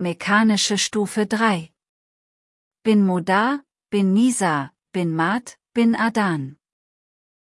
mechanische Stufe 3. Bin Modar, bin Nisa, bin Mat, bin Adan.